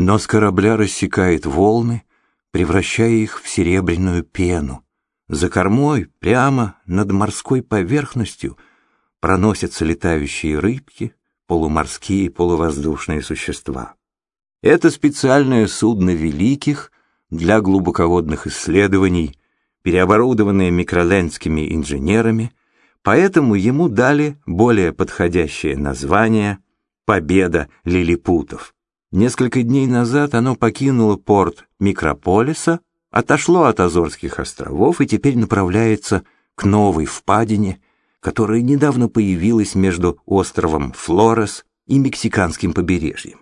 Но с корабля рассекает волны, превращая их в серебряную пену. За кормой, прямо над морской поверхностью, проносятся летающие рыбки, полуморские и полувоздушные существа. Это специальное судно великих для глубоководных исследований, переоборудованное микролендскими инженерами, поэтому ему дали более подходящее название «Победа лилипутов». Несколько дней назад оно покинуло порт Микрополиса, отошло от Азорских островов и теперь направляется к новой впадине, которая недавно появилась между островом Флорес и мексиканским побережьем.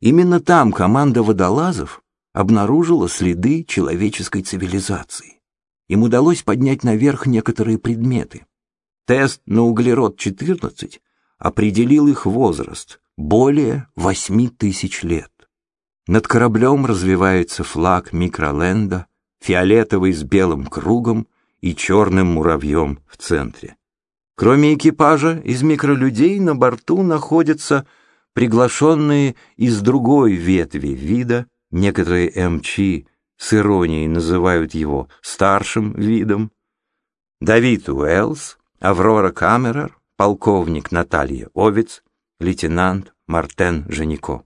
Именно там команда водолазов обнаружила следы человеческой цивилизации. Им удалось поднять наверх некоторые предметы. Тест на углерод-14 определил их возраст — более восьми тысяч лет. Над кораблем развивается флаг микроленда, фиолетовый с белым кругом и черным муравьем в центре. Кроме экипажа, из микролюдей на борту находятся приглашенные из другой ветви вида, некоторые МЧ с иронией называют его старшим видом, Давид Уэллс, Аврора Камерер, полковник Наталья Овец, лейтенант Мартен Женико.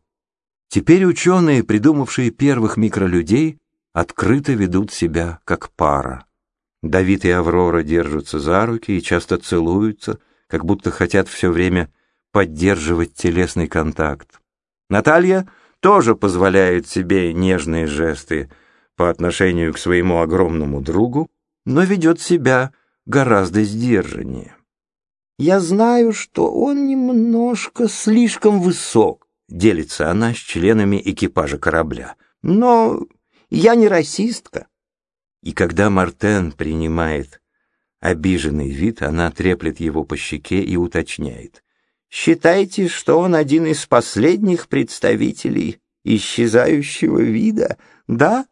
Теперь ученые, придумавшие первых микролюдей, открыто ведут себя как пара. Давид и Аврора держатся за руки и часто целуются, как будто хотят все время поддерживать телесный контакт. Наталья тоже позволяет себе нежные жесты по отношению к своему огромному другу, но ведет себя гораздо сдержаннее. «Я знаю, что он немножко слишком высок», — делится она с членами экипажа корабля. «Но я не расистка». И когда Мартен принимает обиженный вид, она треплет его по щеке и уточняет. «Считайте, что он один из последних представителей исчезающего вида, да,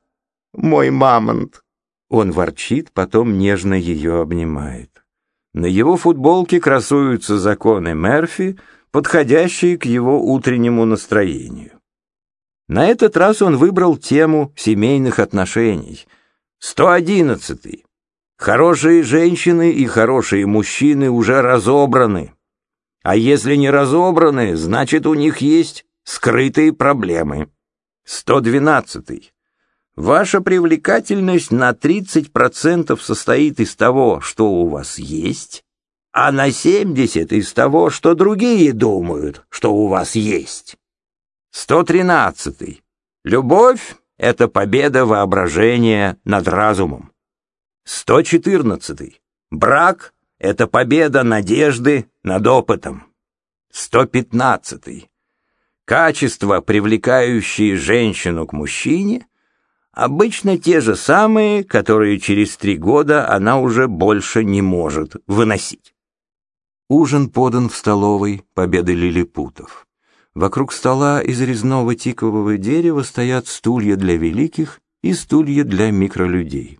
мой мамонт?» Он ворчит, потом нежно ее обнимает. На его футболке красуются законы Мерфи, подходящие к его утреннему настроению. На этот раз он выбрал тему семейных отношений. 111. Хорошие женщины и хорошие мужчины уже разобраны. А если не разобраны, значит у них есть скрытые проблемы. 112. Ваша привлекательность на 30% состоит из того, что у вас есть, а на 70% из того, что другие думают, что у вас есть. 113. Любовь — это победа воображения над разумом. 114. Брак — это победа надежды над опытом. 115. Качества, привлекающие женщину к мужчине — Обычно те же самые, которые через три года она уже больше не может выносить. Ужин подан в столовой Победы лилипутов. Вокруг стола из резного тикового дерева стоят стулья для великих и стулья для микролюдей.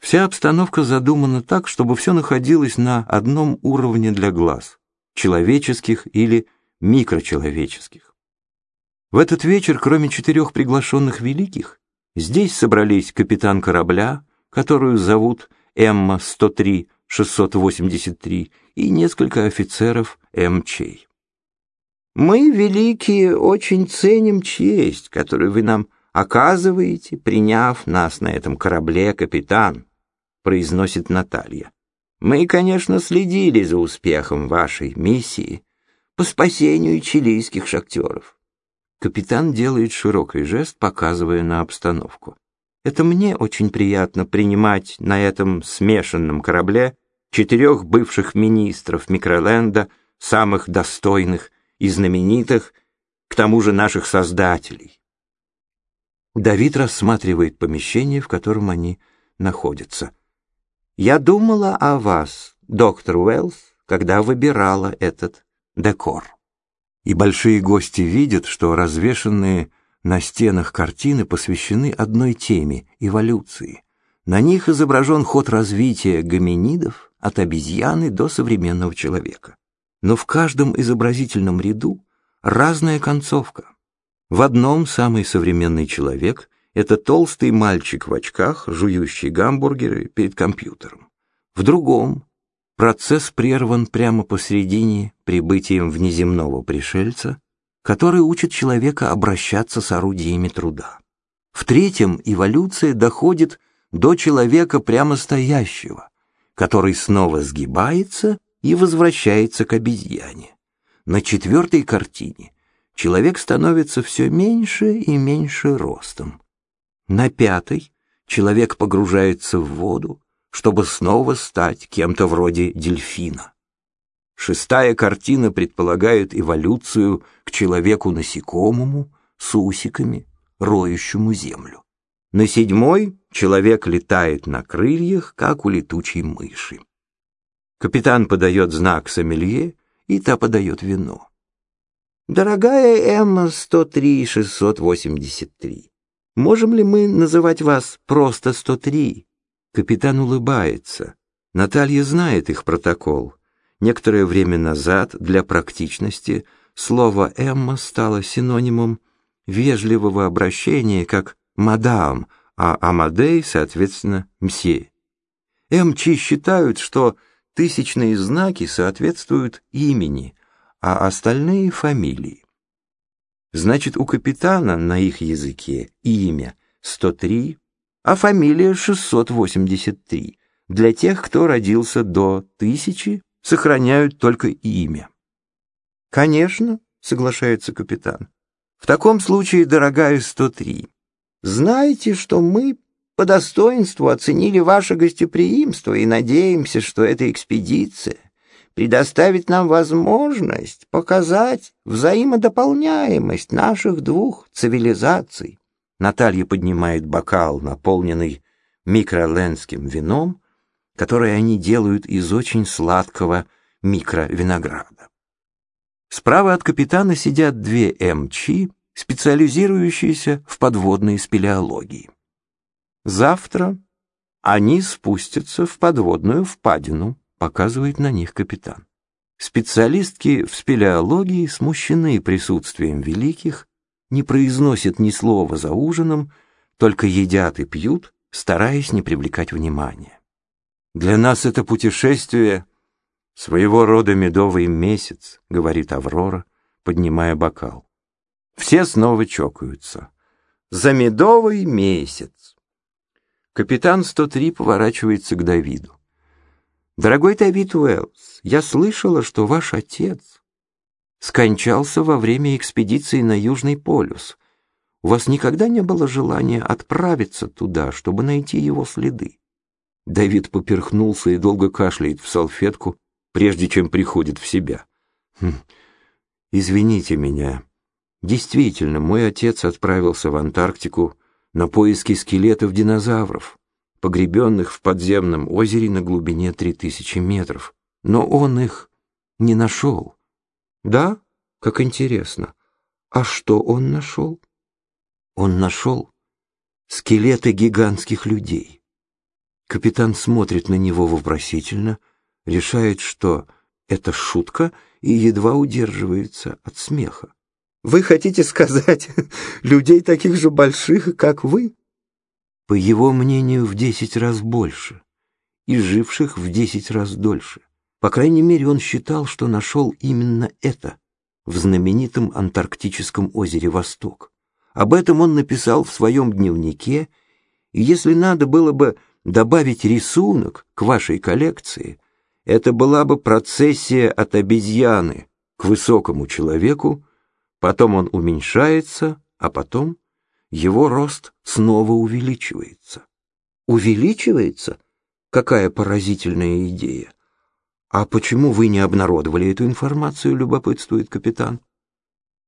Вся обстановка задумана так, чтобы все находилось на одном уровне для глаз, человеческих или микрочеловеческих. В этот вечер, кроме четырех приглашенных великих, Здесь собрались капитан корабля, которую зовут Эмма-103-683, и несколько офицеров МЧ. «Мы, великие, очень ценим честь, которую вы нам оказываете, приняв нас на этом корабле, капитан», произносит Наталья. «Мы, конечно, следили за успехом вашей миссии по спасению чилийских шахтеров. Капитан делает широкий жест, показывая на обстановку. Это мне очень приятно принимать на этом смешанном корабле четырех бывших министров Микроленда, самых достойных и знаменитых, к тому же наших создателей. Давид рассматривает помещение, в котором они находятся. «Я думала о вас, доктор Уэллс, когда выбирала этот декор» и большие гости видят, что развешанные на стенах картины посвящены одной теме — эволюции. На них изображен ход развития гоминидов от обезьяны до современного человека. Но в каждом изобразительном ряду разная концовка. В одном самый современный человек — это толстый мальчик в очках, жующий гамбургеры перед компьютером. В другом процесс прерван прямо посредине прибытием внеземного пришельца, который учит человека обращаться с орудиями труда. В третьем эволюция доходит до человека прямо стоящего, который снова сгибается и возвращается к обезьяне. На четвертой картине человек становится все меньше и меньше ростом. На пятой человек погружается в воду, чтобы снова стать кем-то вроде дельфина. Шестая картина предполагает эволюцию к человеку-насекомому с усиками, роющему землю. На седьмой человек летает на крыльях, как у летучей мыши. Капитан подает знак сомелье, и та подает вино. Дорогая Эмма 103-683, можем ли мы называть вас просто 103? Капитан улыбается. Наталья знает их протокол. Некоторое время назад для практичности слово «Эмма» стало синонимом вежливого обращения, как «мадам», а «Амадей», соответственно, «мсье». МЧ считают, что тысячные знаки соответствуют имени, а остальные — фамилии. Значит, у капитана на их языке имя 103, а фамилия 683. Для тех, кто родился до тысячи, сохраняют только имя. «Конечно», — соглашается капитан. «В таком случае, дорогая 103, знайте, что мы по достоинству оценили ваше гостеприимство и надеемся, что эта экспедиция предоставит нам возможность показать взаимодополняемость наших двух цивилизаций. Наталья поднимает бокал, наполненный микроленским вином, которое они делают из очень сладкого микровинограда. Справа от капитана сидят две МЧ, специализирующиеся в подводной спелеологии. Завтра они спустятся в подводную впадину, показывает на них капитан. Специалистки в спелеологии смущены присутствием великих, не произносят ни слова за ужином, только едят и пьют, стараясь не привлекать внимания. Для нас это путешествие своего рода медовый месяц, говорит Аврора, поднимая бокал. Все снова чокаются. За медовый месяц. Капитан 103 поворачивается к Давиду. Дорогой Давид Уэллс, я слышала, что ваш отец скончался во время экспедиции на Южный полюс. У вас никогда не было желания отправиться туда, чтобы найти его следы? Давид поперхнулся и долго кашляет в салфетку, прежде чем приходит в себя. Хм, извините меня. Действительно, мой отец отправился в Антарктику на поиски скелетов динозавров погребенных в подземном озере на глубине 3000 метров. Но он их не нашел. Да? Как интересно. А что он нашел? Он нашел скелеты гигантских людей. Капитан смотрит на него вопросительно, решает, что это шутка, и едва удерживается от смеха. «Вы хотите сказать, людей таких же больших, как вы?» по его мнению, в десять раз больше, и живших в десять раз дольше. По крайней мере, он считал, что нашел именно это в знаменитом антарктическом озере Восток. Об этом он написал в своем дневнике, и если надо было бы добавить рисунок к вашей коллекции, это была бы процессия от обезьяны к высокому человеку, потом он уменьшается, а потом его рост снова увеличивается. Увеличивается? Какая поразительная идея. А почему вы не обнародовали эту информацию, любопытствует капитан.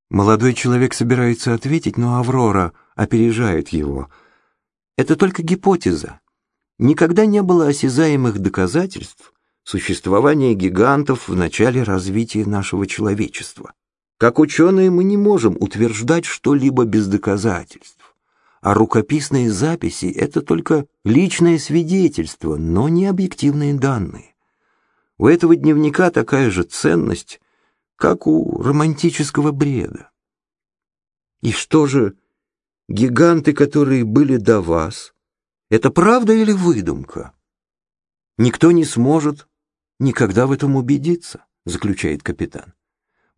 Молодой человек собирается ответить, но Аврора опережает его. Это только гипотеза. Никогда не было осязаемых доказательств существования гигантов в начале развития нашего человечества. Как ученые мы не можем утверждать что-либо без доказательств, а рукописные записи — это только личное свидетельство, но не объективные данные. У этого дневника такая же ценность, как у романтического бреда. И что же, гиганты, которые были до вас, это правда или выдумка? Никто не сможет никогда в этом убедиться, заключает капитан.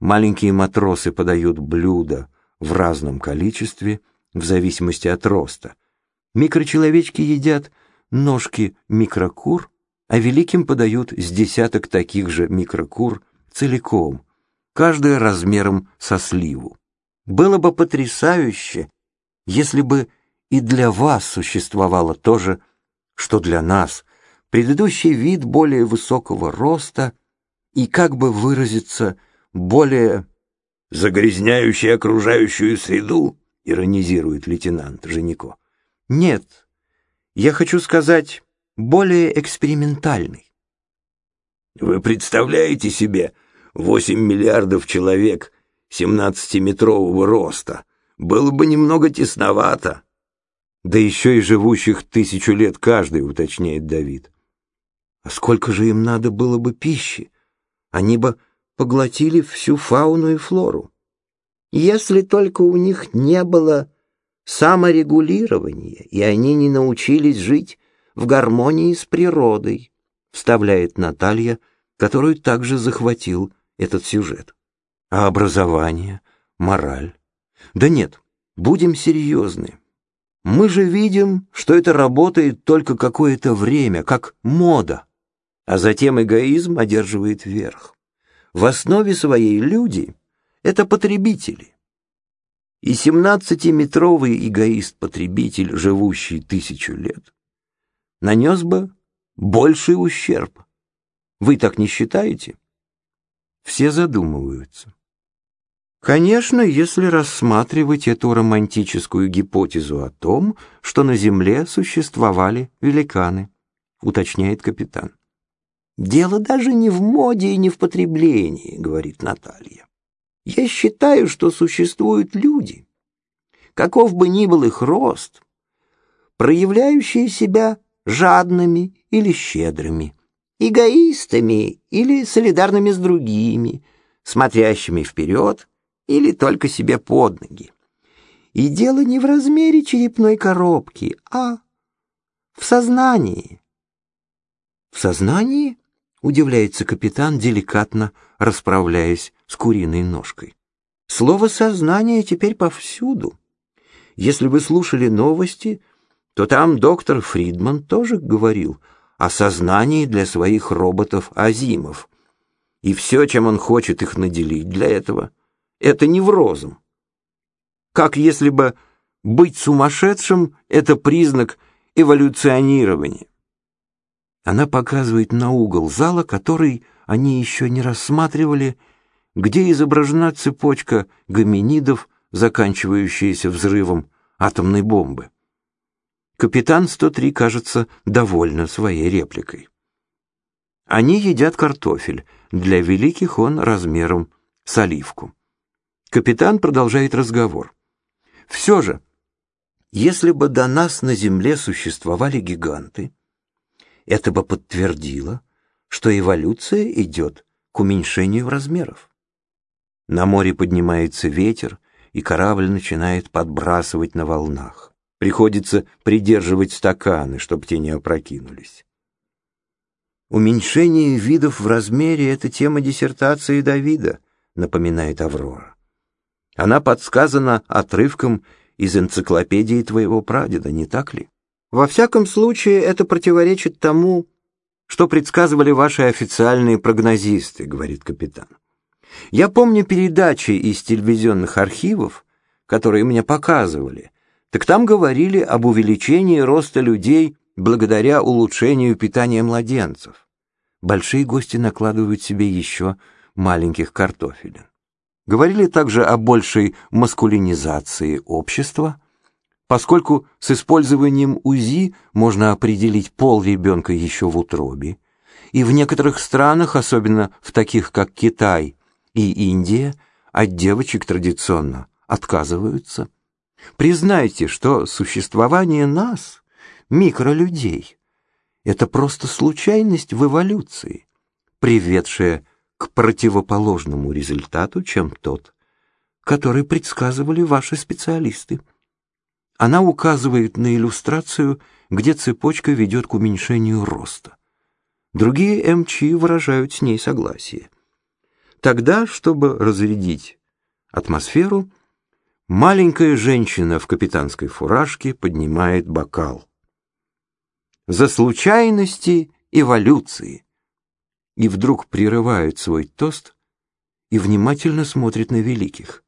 Маленькие матросы подают блюда в разном количестве, в зависимости от роста. Микрочеловечки едят ножки микрокур, а великим подают с десяток таких же микрокур целиком, каждая размером со сливу. Было бы потрясающе, если бы и для вас существовало то же, что для нас, предыдущий вид более высокого роста и, как бы выразиться, более загрязняющий окружающую среду, иронизирует лейтенант Женико. Нет, я хочу сказать, более экспериментальный. Вы представляете себе восемь миллиардов человек семнадцатиметрового роста? Было бы немного тесновато. Да еще и живущих тысячу лет каждый, уточняет Давид. А сколько же им надо было бы пищи? Они бы поглотили всю фауну и флору. Если только у них не было саморегулирования, и они не научились жить в гармонии с природой, вставляет Наталья, которую также захватил этот сюжет. А образование, мораль? Да нет, будем серьезны. Мы же видим, что это работает только какое-то время, как мода, а затем эгоизм одерживает верх. В основе своей люди — это потребители. И семнадцатиметровый эгоист-потребитель, живущий тысячу лет, нанес бы больший ущерб. Вы так не считаете? Все задумываются. Конечно, если рассматривать эту романтическую гипотезу о том, что на Земле существовали великаны, уточняет капитан. Дело даже не в моде и не в потреблении, говорит Наталья. Я считаю, что существуют люди, каков бы ни был их рост, проявляющие себя жадными или щедрыми, эгоистами или солидарными с другими, смотрящими вперед или только себе под ноги. И дело не в размере черепной коробки, а в сознании. В сознании? Удивляется капитан, деликатно расправляясь с куриной ножкой. Слово «сознание» теперь повсюду. Если вы слушали новости, то там доктор Фридман тоже говорил о сознании для своих роботов-азимов. И все, чем он хочет их наделить для этого, это неврозом. Как если бы быть сумасшедшим — это признак эволюционирования. Она показывает на угол зала, который они еще не рассматривали, где изображена цепочка гоминидов, заканчивающаяся взрывом атомной бомбы. Капитан 103, кажется, довольна своей репликой. Они едят картофель, для великих он размером с оливку. Капитан продолжает разговор. Все же, если бы до нас на Земле существовали гиганты, это бы подтвердило, что эволюция идет к уменьшению размеров. На море поднимается ветер, и корабль начинает подбрасывать на волнах. Приходится придерживать стаканы, чтобы те не опрокинулись. Уменьшение видов в размере — это тема диссертации Давида, напоминает Аврора. Она подсказана отрывком из энциклопедии твоего прадеда, не так ли? Во всяком случае, это противоречит тому, что предсказывали ваши официальные прогнозисты, говорит капитан. Я помню передачи из телевизионных архивов, которые мне показывали, так там говорили об увеличении роста людей благодаря улучшению питания младенцев. Большие гости накладывают себе еще маленьких картофелин. Говорили также о большей маскулинизации общества, поскольку с использованием УЗИ можно определить пол ребенка еще в утробе, и в некоторых странах, особенно в таких как Китай и Индия, от девочек традиционно отказываются. Признайте, что существование нас, микролюдей, это просто случайность в эволюции, приведшая к противоположному результату, чем тот, который предсказывали ваши специалисты. Она указывает на иллюстрацию, где цепочка ведет к уменьшению роста. Другие МЧ выражают с ней согласие. Тогда, чтобы разрядить атмосферу, маленькая женщина в капитанской фуражке поднимает бокал. За случайности эволюции. И вдруг прерывает свой тост и внимательно смотрит на великих.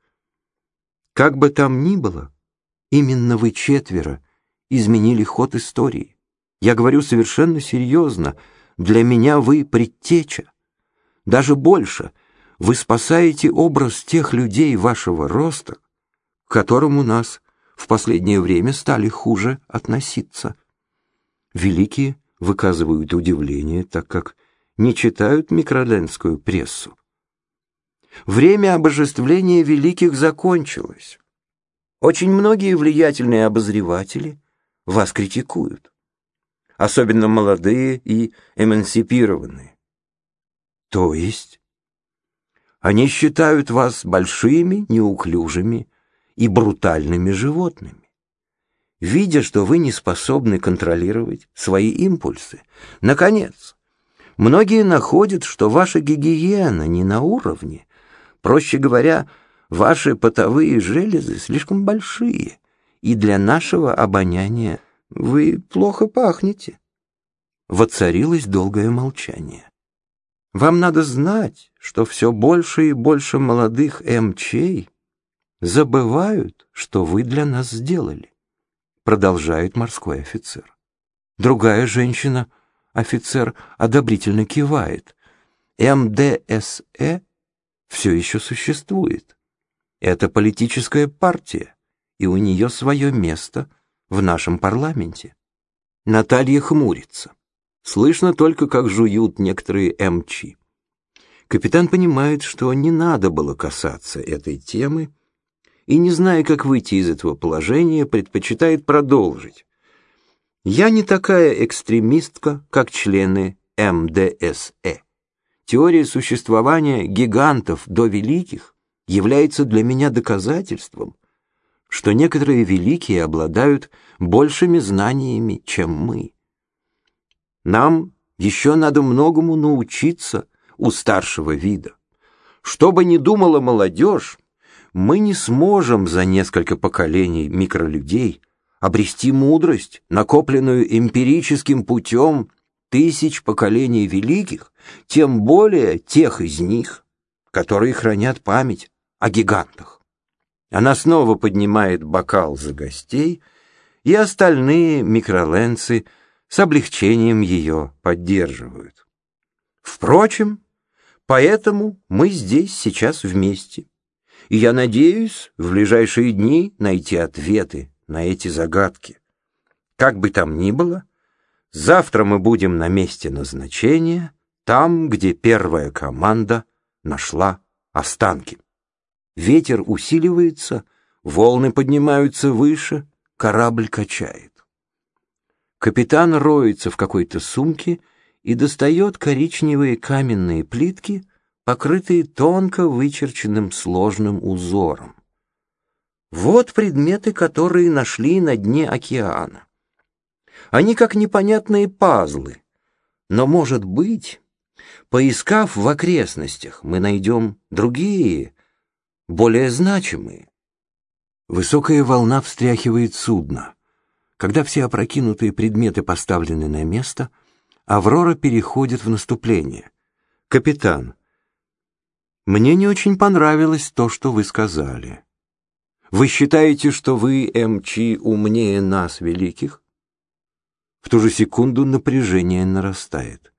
Как бы там ни было, именно вы четверо изменили ход истории. Я говорю совершенно серьезно, для меня вы предтеча. Даже больше, вы спасаете образ тех людей вашего роста, к которым у нас в последнее время стали хуже относиться. Великие выказывают удивление, так как не читают микроленскую прессу. Время обожествления великих закончилось. Очень многие влиятельные обозреватели вас критикуют, особенно молодые и эмансипированные. То есть они считают вас большими, неуклюжими и брутальными животными. Видя, что вы не способны контролировать свои импульсы, наконец, многие находят, что ваша гигиена не на уровне, проще говоря, ваши потовые железы слишком большие, и для нашего обоняния вы плохо пахнете. Воцарилось долгое молчание. Вам надо знать, что все больше и больше молодых МЧей забывают, что вы для нас сделали, продолжает морской офицер. Другая женщина, офицер, одобрительно кивает. МДСЭ все еще существует. Это политическая партия, и у нее свое место в нашем парламенте. Наталья хмурится. Слышно только, как жуют некоторые МЧ. Капитан понимает, что не надо было касаться этой темы, и, не зная, как выйти из этого положения, предпочитает продолжить. Я не такая экстремистка, как члены МДСЭ. Теория существования гигантов до великих является для меня доказательством, что некоторые великие обладают большими знаниями, чем мы. Нам еще надо многому научиться у старшего вида. Что бы ни думала молодежь, мы не сможем за несколько поколений микролюдей обрести мудрость, накопленную эмпирическим путем тысяч поколений великих, тем более тех из них, которые хранят память о гигантах. Она снова поднимает бокал за гостей, и остальные микроленцы с облегчением ее поддерживают. Впрочем, поэтому мы здесь сейчас вместе, и я надеюсь в ближайшие дни найти ответы на эти загадки. Как бы там ни было, завтра мы будем на месте назначения, там, где первая команда нашла останки. Ветер усиливается, волны поднимаются выше, корабль качает. Капитан роется в какой-то сумке и достает коричневые каменные плитки, покрытые тонко вычерченным сложным узором. Вот предметы, которые нашли на дне океана. Они как непонятные пазлы, но, может быть, поискав в окрестностях, мы найдем другие, более значимые. Высокая волна встряхивает судно. Когда все опрокинутые предметы поставлены на место, Аврора переходит в наступление. «Капитан, мне не очень понравилось то, что вы сказали. Вы считаете, что вы, МЧ, умнее нас, великих?» В ту же секунду напряжение нарастает.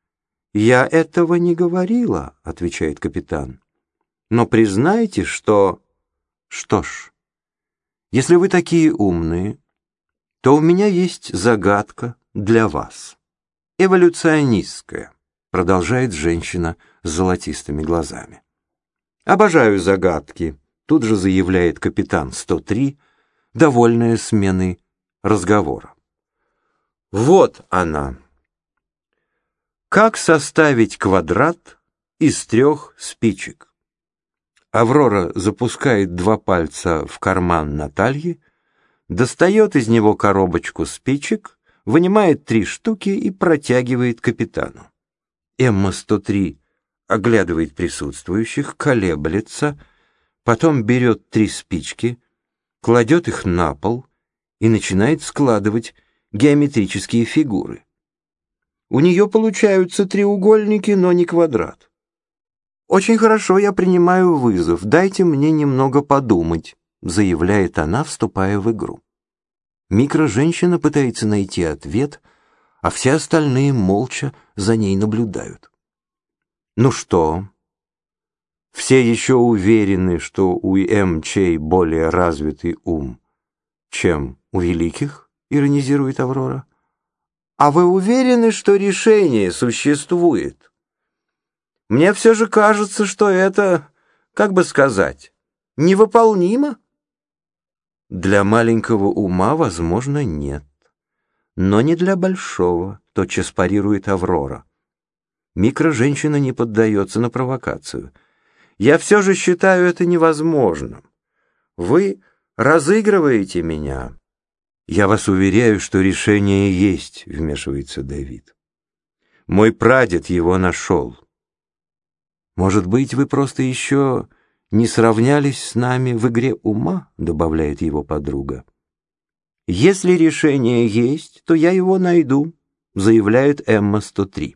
«Я этого не говорила», — отвечает капитан. Но признайте, что... Что ж, если вы такие умные, то у меня есть загадка для вас. Эволюционистская, продолжает женщина с золотистыми глазами. Обожаю загадки, тут же заявляет капитан 103, довольная сменой разговора. Вот она. Как составить квадрат из трех спичек? Аврора запускает два пальца в карман Натальи, достает из него коробочку спичек, вынимает три штуки и протягивает капитану. Эмма-103 оглядывает присутствующих, колеблется, потом берет три спички, кладет их на пол и начинает складывать геометрические фигуры. У нее получаются треугольники, но не квадрат. «Очень хорошо, я принимаю вызов. Дайте мне немного подумать», заявляет она, вступая в игру. Микроженщина пытается найти ответ, а все остальные молча за ней наблюдают. «Ну что?» Все еще уверены, что у МЧ более развитый ум, чем у великих, иронизирует Аврора. А вы уверены, что решение существует? Мне все же кажется, что это, как бы сказать, невыполнимо. Для маленького ума, возможно, нет. Но не для большого, тотчас парирует Аврора. Микроженщина не поддается на провокацию. Я все же считаю это невозможным. Вы разыгрываете меня. «Я вас уверяю, что решение есть», — вмешивается Давид. «Мой прадед его нашел. Может быть, вы просто еще не сравнялись с нами в игре ума?» — добавляет его подруга. «Если решение есть, то я его найду», — заявляет Эмма-103.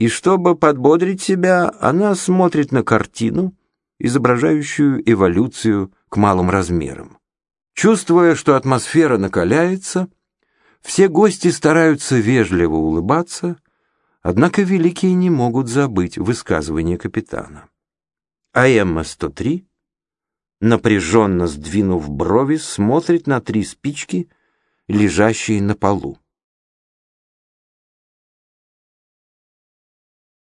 И чтобы подбодрить себя, она смотрит на картину, изображающую эволюцию к малым размерам. Чувствуя, что атмосфера накаляется, все гости стараются вежливо улыбаться, однако великие не могут забыть высказывание капитана. А Эмма-103, напряженно сдвинув брови, смотрит на три спички, лежащие на полу.